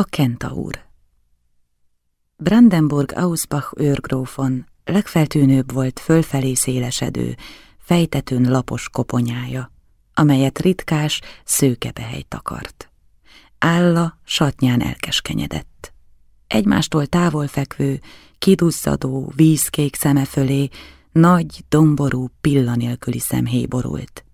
A kentaur Brandenburg-Ausbach őrgrófon legfeltűnőbb volt fölfelé szélesedő, fejtetőn lapos koponyája, amelyet ritkás, szőkebehely takart. Álla satnyán elkeskenyedett. Egymástól távol fekvő, kiduzzadó, vízkék szeme fölé nagy, domború, pillanélküli szemhéj borult.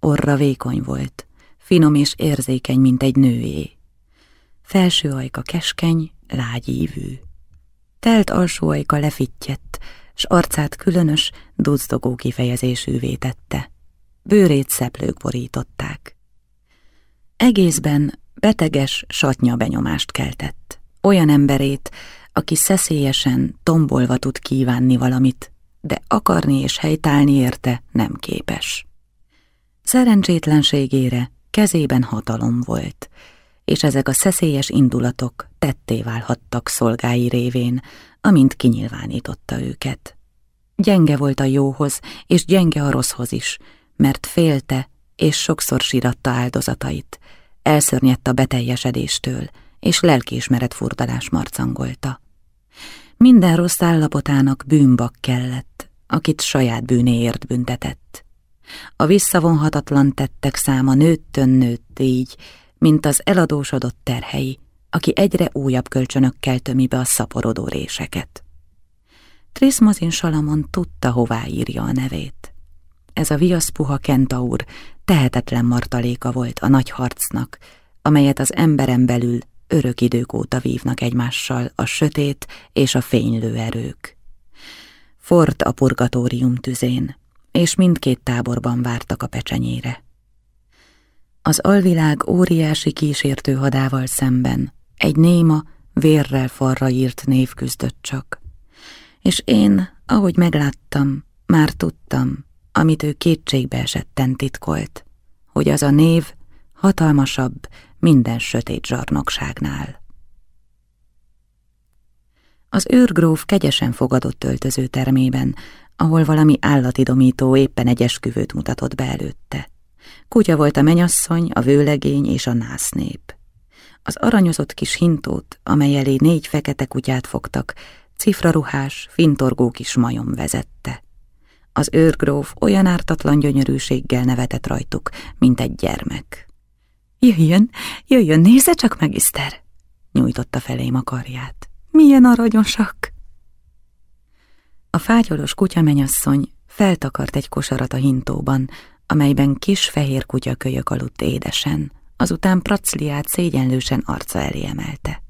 Orra vékony volt, finom és érzékeny, mint egy nőé. Felső ajka keskeny, lágyívű. Telt alsó ajka lefittyett, s arcát különös, duzdogó kifejezésűvé tette. Bőrét szeplők borították. Egészben beteges satnya benyomást keltett. Olyan emberét, aki szeszélyesen, tombolva tud kívánni valamit, de akarni és helytálni érte nem képes. Szerencsétlenségére kezében hatalom volt, és ezek a szeszélyes indulatok tetté válhattak szolgái révén, amint kinyilvánította őket. Gyenge volt a jóhoz, és gyenge a rosszhoz is, mert félte, és sokszor síratta áldozatait, elszörnyedt a beteljesedéstől, és lelkiismeret furdalás marcangolta. Minden rossz állapotának bűnbak kellett, akit saját bűnéért büntetett. A visszavonhatatlan tettek száma nőttön nőtt így, mint az eladósodott terhei, aki egyre újabb kölcsönökkel tömi be a szaporodó réseket. Trismazin Salamon tudta, hová írja a nevét. Ez a viaszpuha kentaur tehetetlen martaléka volt a nagy harcnak, amelyet az emberen belül örök idők óta vívnak egymással a sötét és a fénylő erők. Fort a purgatórium tüzén, és mindkét táborban vártak a pecsenyére. Az alvilág óriási kísértő hadával szemben egy néma, vérrel falra írt név küzdött csak. És én, ahogy megláttam, már tudtam, amit ő kétségbe esetten titkolt, hogy az a név hatalmasabb minden sötét zsarnokságnál. Az őrgróf kegyesen fogadott öltöző termében, ahol valami állatidomító éppen egy esküvőt mutatott be előtte. Kutya volt a menyasszony, a vőlegény és a násznép. Az aranyozott kis hintót, amely elé négy fekete kutyát fogtak, cifraruhás, fintorgó kis majom vezette. Az őrgróf olyan ártatlan gyönyörűséggel nevetett rajtuk, mint egy gyermek. Jöjjön, jöjjön, nézze csak meg, nyújtotta felém a karját. Milyen aranyosak! A fátyolos kutyamenyasszony feltakart egy kosarat a hintóban, amelyben kis fehér kutyakölyök aludt édesen, azután pracliát szégyenlősen arca elé emelte.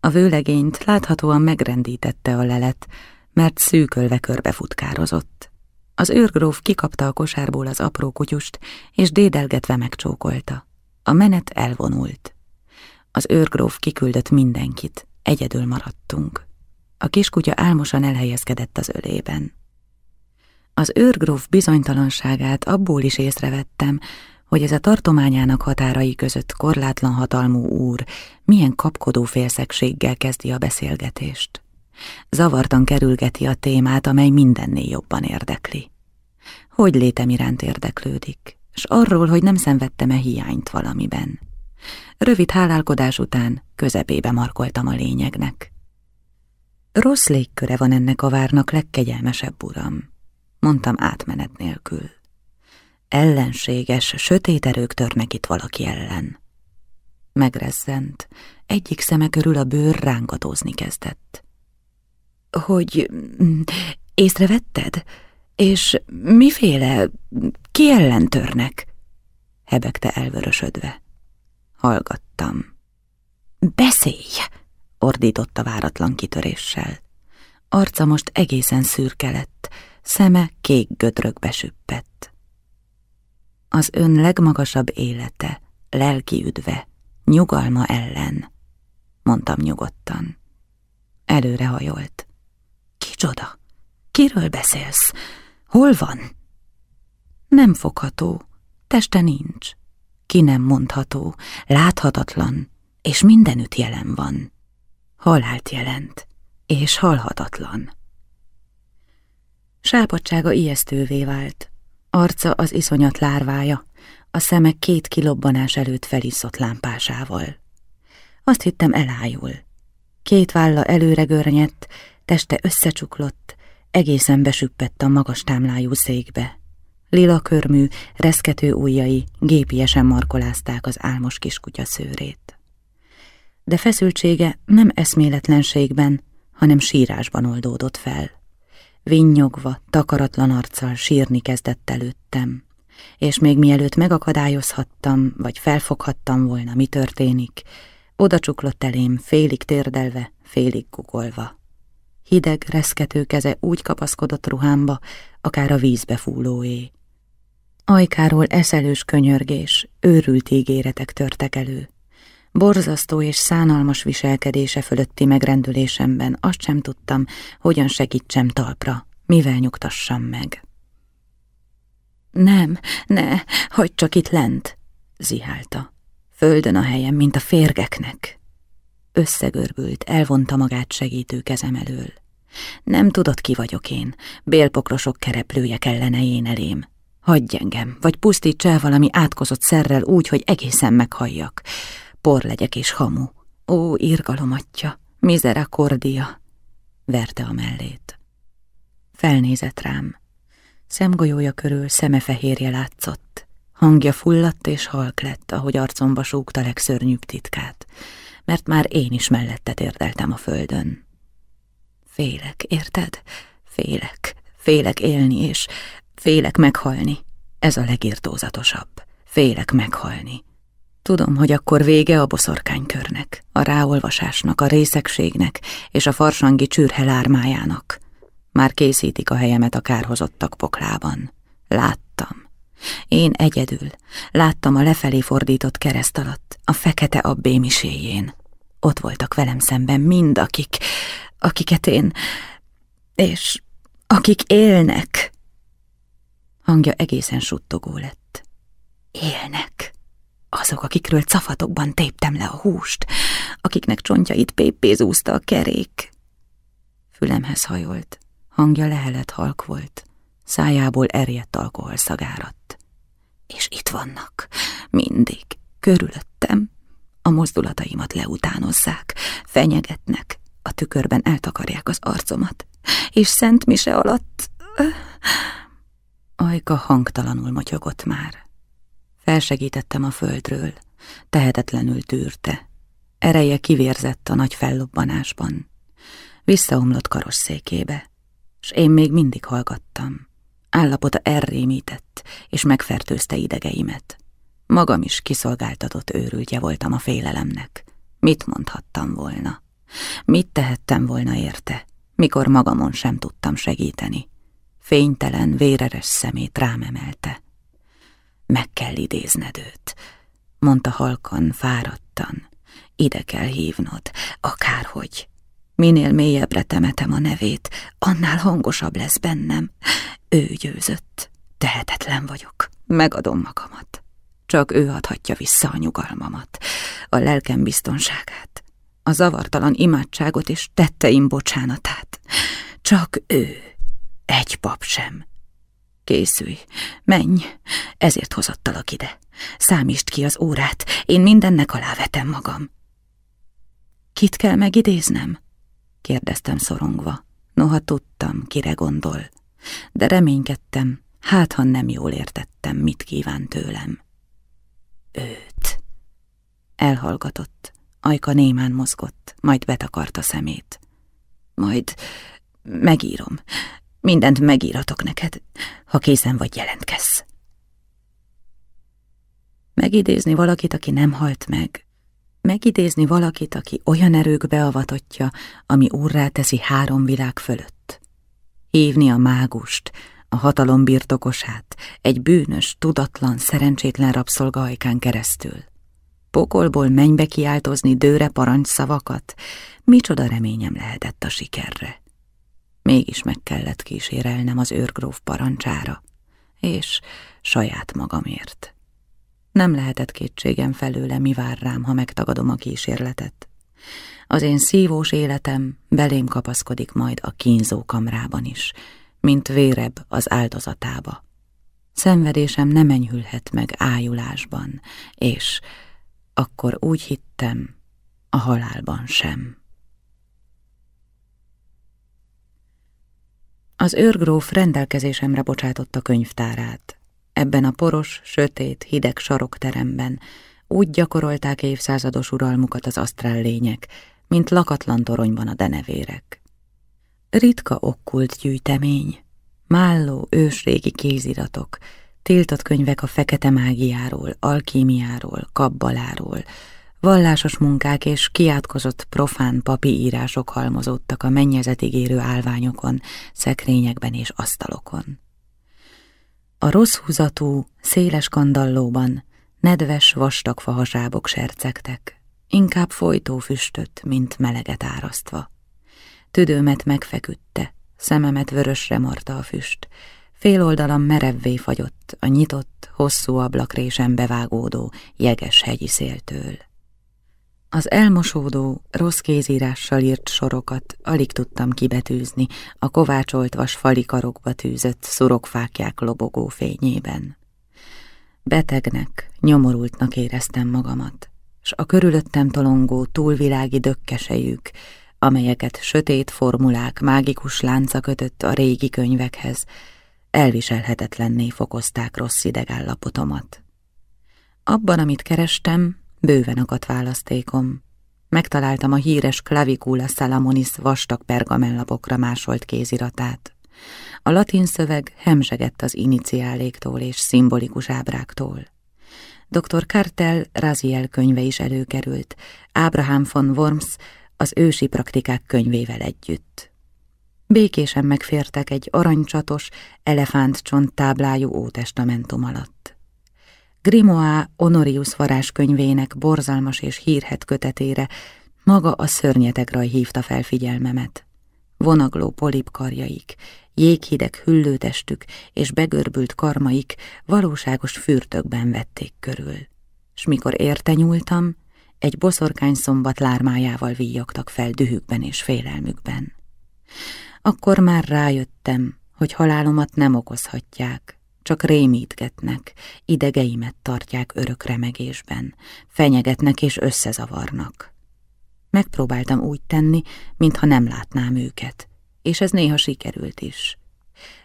A vőlegényt láthatóan megrendítette a lelet, mert szűkölve körbefutkározott. Az őrgróf kikapta a kosárból az apró kutyust, és dédelgetve megcsókolta. A menet elvonult. Az őrgróf kiküldött mindenkit, egyedül maradtunk. A kiskutya álmosan elhelyezkedett az ölében. Az őrgróf bizonytalanságát abból is észrevettem, hogy ez a tartományának határai között korlátlan hatalmú úr milyen kapkodó félszegséggel kezdi a beszélgetést. Zavartan kerülgeti a témát, amely mindennél jobban érdekli. Hogy létem iránt érdeklődik, s arról, hogy nem szenvedtem-e hiányt valamiben. Rövid hálálkodás után közepébe markoltam a lényegnek. Rossz légköre van ennek a várnak legkegyelmesebb uram mondtam átmenet nélkül. Ellenséges, sötét erők törnek itt valaki ellen. Megrezzent, egyik szeme körül a bőr rángatózni kezdett. Hogy mm, észrevetted? És miféle, ki ellen törnek? Hebegte elvörösödve. Hallgattam. Beszélj! ordította váratlan kitöréssel. Arca most egészen szürke lett, szeme kék gödrökbe süppett. Az ön legmagasabb élete, lelki üdve, nyugalma ellen, mondtam nyugodtan. Előrehajolt. Kicsoda? Kiről beszélsz? Hol van? Nem fogható, teste nincs. Ki nem mondható, láthatatlan, és mindenütt jelen van. Halált jelent, és halhatatlan. Sápadsága ijesztővé vált. Arca az iszonyat lárvája, a szeme két kilobbanás előtt feliszott lámpásával. Azt hittem elájul. Két válla előre görnyett, teste összecsuklott, egészen besüppett a magas támlájú székbe. Lila körmű, reszkető ujjai gépiesen markolázták az álmos kiskutya szőrét. De feszültsége nem eszméletlenségben, hanem sírásban oldódott fel. Vinnyogva, takaratlan arccal sírni kezdett előttem, és még mielőtt megakadályozhattam, vagy felfoghattam volna, mi történik, oda csuklott elém, félig térdelve, félig kugolva. Hideg, reszkető keze úgy kapaszkodott ruhámba, akár a vízbe fúlóé. Ajkáról eszelős könyörgés, őrült ígéretek törtek elő. Borzasztó és szánalmas viselkedése fölötti megrendülésemben azt sem tudtam, hogyan segítsem talpra, mivel nyugtassam meg. Nem, ne, hagyd csak itt lent, zihálta. Földön a helyem, mint a férgeknek. Összegörbült, elvonta magát segítő kezem elől. Nem tudod, ki vagyok én, bélpokrosok kereplője kellene én elém. Hagyj engem, vagy pusztíts el valami átkozott szerrel úgy, hogy egészen meghalljak. Por legyek és hamu. Ó, irgalom atya, cordia, verte a mellét. Felnézett rám. Szemgolyója körül szemefehérje látszott. Hangja fulladt és halk lett, ahogy arcomba súgta legszörnyűbb titkát, mert már én is mellette térdeltem a földön. Félek, érted? Félek, félek élni, és félek meghalni. Ez a legirtózatosabb. Félek meghalni. Tudom, hogy akkor vége a boszorkánykörnek, a ráolvasásnak, a részegségnek és a farsangi csürhe lármájának. Már készítik a helyemet a kárhozottak poklában. Láttam. Én egyedül. Láttam a lefelé fordított kereszt alatt, a fekete abbémiséjén. Ott voltak velem szemben mind, akik, akiket én... és akik élnek. Hangja egészen suttogó lett. Élnek. Azok, akikről cafatokban téptem le a húst, akiknek csontjait péppézúzta a kerék. Fülemhez hajolt, hangja lehelet halk volt, szájából erjedt alkohol szagárat. És itt vannak, mindig, körülöttem. A mozdulataimat leutánozzák, fenyegetnek, a tükörben eltakarják az arcomat, és szent mise alatt... Ajka hangtalanul motyogott már. Felsegítettem a földről, tehetetlenül tűrte. Ereje kivérzett a nagy fellobbanásban. Visszaomlott karosszékébe, s én még mindig hallgattam. Állapota elrémített, és megfertőzte idegeimet. Magam is kiszolgáltatott őrültje voltam a félelemnek. Mit mondhattam volna? Mit tehettem volna érte, mikor magamon sem tudtam segíteni? Fénytelen, véreres szemét rám emelte. Meg kell idézned őt, mondta halkan, fáradtan. Ide kell hívnod, akárhogy. Minél mélyebbre temetem a nevét, annál hangosabb lesz bennem. Ő győzött. Tehetetlen vagyok. Megadom magamat. Csak ő adhatja vissza a nyugalmamat, a lelkem biztonságát, a zavartalan imádságot és tetteim bocsánatát. Csak ő. Egy pap sem. Készülj, menj, ezért hozottalak ide. Számítsd ki az órát, én mindennek alávetem magam. Kit kell megidéznem? kérdeztem szorongva. Noha tudtam, kire gondol, de reménykedtem, hát ha nem jól értettem, mit kíván tőlem. Őt. Elhallgatott, ajka némán mozgott, majd betakarta szemét. Majd megírom, mindent megíratok neked, ha készen vagy jelentkezz. Megidézni valakit, aki nem halt meg, megidézni valakit, aki olyan erőkbe avatottja, ami úrrá teszi három világ fölött. Hívni a mágust, a hatalom birtokosát, egy bűnös, tudatlan, szerencsétlen rabszolgajkán keresztül. Pokolból mennybe kiáltozni dőre szavakat, micsoda reményem lehetett a sikerre. Mégis meg kellett kísérelnem az őrgróf parancsára, és saját magamért. Nem lehetett kétségem felőle, mi vár rám, ha megtagadom a kísérletet. Az én szívós életem belém kapaszkodik majd a kínzó kamrában is, mint vérebb az áldozatába. Szenvedésem nem enyhülhet meg ájulásban, és akkor úgy hittem, a halálban sem. Az őrgróf rendelkezésemre bocsátotta könyvtárát. Ebben a poros, sötét, hideg sarokteremben úgy gyakorolták évszázados uralmukat az asztrál lények, mint lakatlan toronyban a denevérek. Ritka okkult gyűjtemény, málló ősrégi kéziratok, tiltott könyvek a fekete mágiáról, alkímiáról, kabbaláról, vallásos munkák és kiátkozott profán papi írások halmozódtak a mennyezetig érő állványokon, szekrényekben és asztalokon. A rossz húzatú, széles kandallóban nedves, vastag fahasábok sercegtek, inkább folytó füstöt, mint meleget árasztva. Tüdőmet megfeküdte, szememet vörösre marta a füst, fél oldalam merevvé fagyott a nyitott, hosszú ablakrésen bevágódó, jeges hegyi széltől. Az elmosódó, rossz kézírással írt sorokat alig tudtam kibetűzni a kovácsolt vas fali tűzött szurokfákják lobogó fényében. Betegnek, nyomorultnak éreztem magamat, s a körülöttem tolongó túlvilági dökkesejük, amelyeket sötét formulák mágikus lánca kötött a régi könyvekhez, elviselhetetlenné fokozták rossz idegállapotomat. Abban, amit kerestem, bőven akadt választékom. Megtaláltam a híres Clavicula Salamonis vastag pergamellapokra másolt kéziratát. A latin szöveg hemzsegett az iniciáléktól és szimbolikus ábráktól. Dr. Cartel Raziel könyve is előkerült, Abraham von Worms az ősi praktikák könyvével együtt. Békésen megfértek egy aranycsatos, elefántcsont táblájú ótestamentum alatt. Grimoire Honorius varázskönyvének borzalmas és hírhet kötetére maga a szörnyetegraj hívta fel figyelmemet. Vonagló polipkarjaik, jéghideg hüllőtestük és begörbült karmaik valóságos fürtökben vették körül. S mikor érte nyúltam, egy boszorkány szombat lármájával víjogtak fel dühükben és félelmükben. Akkor már rájöttem, hogy halálomat nem okozhatják, csak rémítgetnek, idegeimet tartják örök remegésben, fenyegetnek és összezavarnak. Megpróbáltam úgy tenni, mintha nem látnám őket, és ez néha sikerült is.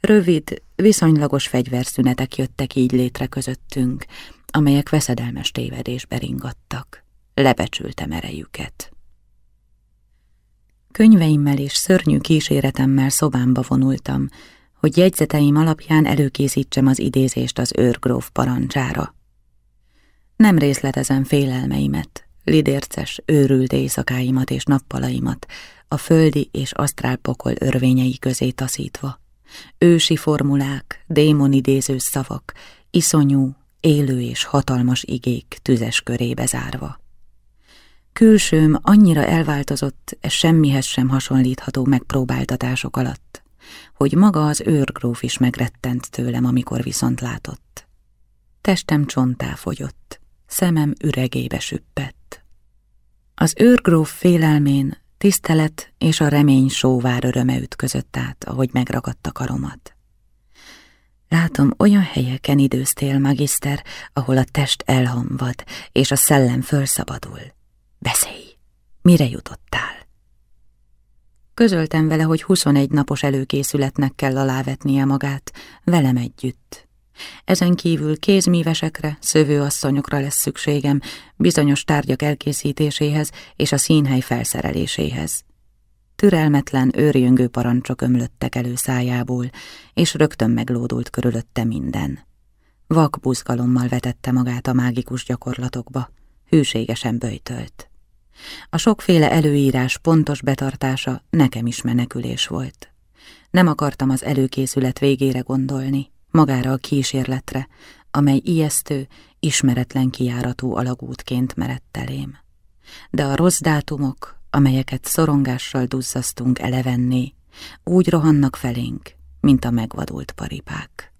Rövid, viszonylagos fegyverszünetek jöttek így létre közöttünk, amelyek veszedelmes tévedésbe ringattak. Lebecsültem erejüket. Könyveimmel és szörnyű kíséretemmel szobámba vonultam, hogy jegyzeteim alapján előkészítsem az idézést az őrgróf parancsára. Nem részletezem félelmeimet, lidérces, őrült éjszakáimat és nappalaimat, a földi és asztrálpokol örvényei közé taszítva. Ősi formulák, démonidéző szavak, iszonyú, élő és hatalmas igék tüzes körébe zárva. Külsőm annyira elváltozott e semmihez sem hasonlítható megpróbáltatások alatt, hogy maga az őrgróf is megrettent tőlem, amikor viszont látott. Testem csontá fogyott, szemem üregébe süppett. Az őrgróf félelmén tisztelet és a remény sóvár öröme ütközött át, ahogy megragadta karomat. Látom, olyan helyeken időztél, magiszter, ahol a test elhamvad, és a szellem fölszabadul. Beszélj, mire jutottál? Közöltem vele, hogy 21 napos előkészületnek kell alávetnie magát, velem együtt. Ezen kívül kézmívesekre, szövőasszonyokra lesz szükségem, bizonyos tárgyak elkészítéséhez és a színhely felszereléséhez. Türelmetlen, őrjöngő parancsok ömlöttek elő szájából, és rögtön meglódult körülötte minden. Vak buzgalommal vetette magát a mágikus gyakorlatokba hűségesen böjtölt. A sokféle előírás pontos betartása nekem is menekülés volt. Nem akartam az előkészület végére gondolni, magára a kísérletre, amely ijesztő, ismeretlen kijáratú alagútként merett elém. De a rossz dátumok, amelyeket szorongással duzzasztunk elevenné, úgy rohannak felénk, mint a megvadult paripák.